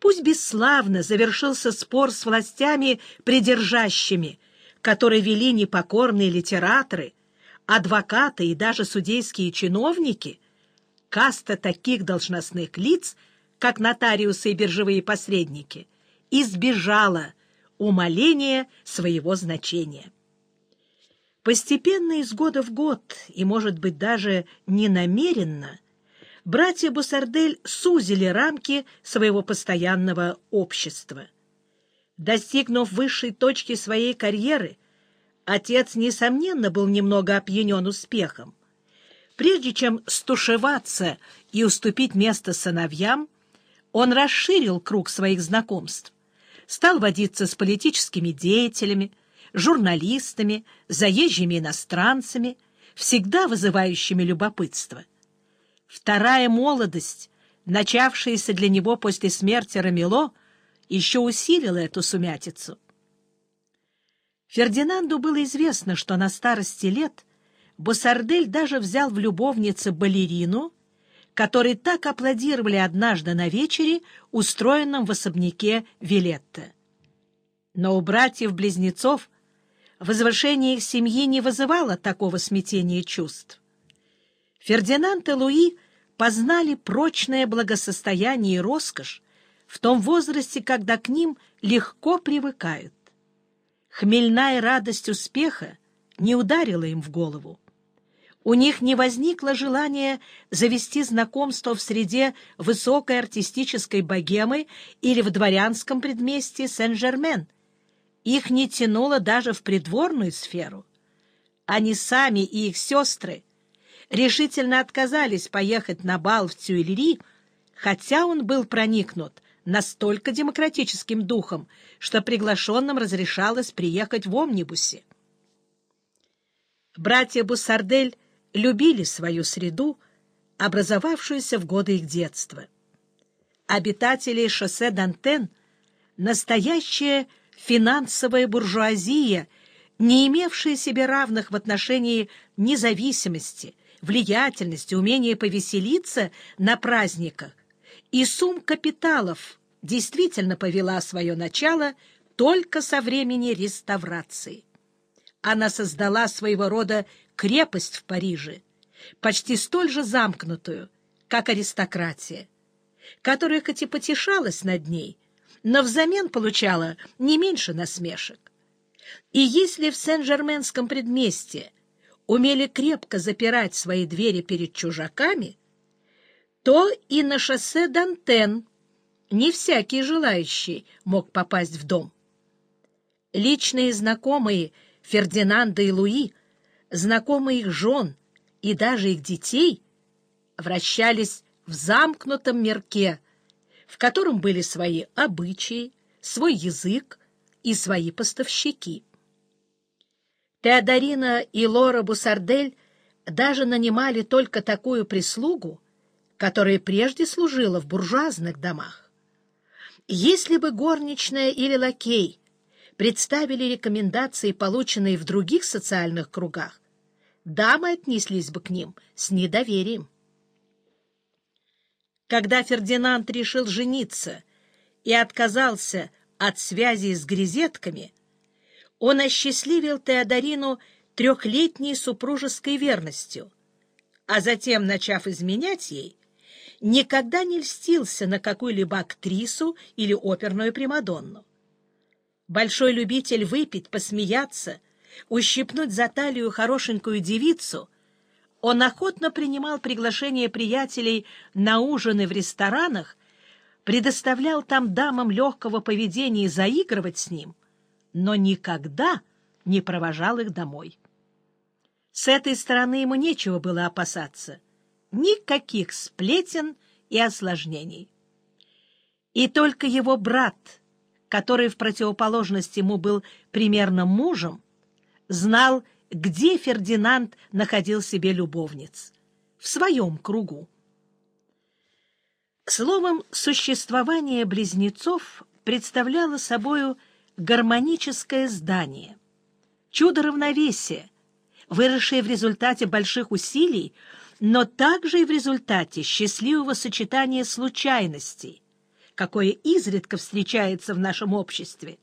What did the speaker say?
Пусть бесславно завершился спор с властями придержащими, которые вели непокорные литераторы, адвокаты и даже судейские чиновники, каста таких должностных лиц, как нотариусы и биржевые посредники, избежала умаления своего значения. Постепенно из года в год, и, может быть, даже ненамеренно, братья Бусардель сузили рамки своего постоянного общества. Достигнув высшей точки своей карьеры, отец, несомненно, был немного опьянен успехом. Прежде чем стушеваться и уступить место сыновьям, он расширил круг своих знакомств, стал водиться с политическими деятелями, журналистами, заезжими иностранцами, всегда вызывающими любопытство. Вторая молодость, начавшаяся для него после смерти Рамило, еще усилила эту сумятицу. Фердинанду было известно, что на старости лет Бусардель даже взял в любовнице балерину, которой так аплодировали однажды на вечере, устроенном в особняке Вилетта. Но у братьев-близнецов возвышение их семьи не вызывало такого смятения чувств. Фердинанд и Луи познали прочное благосостояние и роскошь в том возрасте, когда к ним легко привыкают. Хмельная радость успеха не ударила им в голову. У них не возникло желания завести знакомство в среде высокой артистической богемы или в дворянском предместье Сен-Жермен. Их не тянуло даже в придворную сферу. Они сами и их сестры решительно отказались поехать на бал в Тюильри, хотя он был проникнут настолько демократическим духом, что приглашенным разрешалось приехать в омнибусе. Братья Буссардель любили свою среду, образовавшуюся в годы их детства. Обитатели шоссе Дантен — настоящая финансовая буржуазия, не имевшая себе равных в отношении независимости, влиятельности, умения повеселиться на праздниках, и сумм капиталов действительно повела свое начало только со времени реставрации. Она создала своего рода крепость в Париже, почти столь же замкнутую, как аристократия, которая хоть и потешалась над ней, но взамен получала не меньше насмешек. И если в Сен-Жерменском предместье умели крепко запирать свои двери перед чужаками, то и на шоссе Дантен не всякий желающий мог попасть в дом. Личные знакомые Фердинанда и Луи, знакомые их жен и даже их детей вращались в замкнутом мирке, в котором были свои обычаи, свой язык и свои поставщики. Теодорина и Лора Бусардель даже нанимали только такую прислугу, которая прежде служила в буржуазных домах. Если бы горничная или лакей представили рекомендации, полученные в других социальных кругах, дамы отнеслись бы к ним с недоверием. Когда Фердинанд решил жениться и отказался от связи с грезетками, он осчастливил Теодорину трехлетней супружеской верностью, а затем, начав изменять ей, никогда не льстился на какую-либо актрису или оперную примадонну. Большой любитель выпить, посмеяться, ущипнуть за талию хорошенькую девицу, он охотно принимал приглашения приятелей на ужины в ресторанах, предоставлял там дамам легкого поведения заигрывать с ним, но никогда не провожал их домой. С этой стороны ему нечего было опасаться. Никаких сплетен и осложнений. И только его брат, который в противоположность ему был примерно мужем, знал, где Фердинанд находил себе любовниц. В своем кругу. Словом, существование близнецов представляло собою гармоническое здание, чудо равновесия, выросшее в результате больших усилий, но также и в результате счастливого сочетания случайностей, какое изредка встречается в нашем обществе,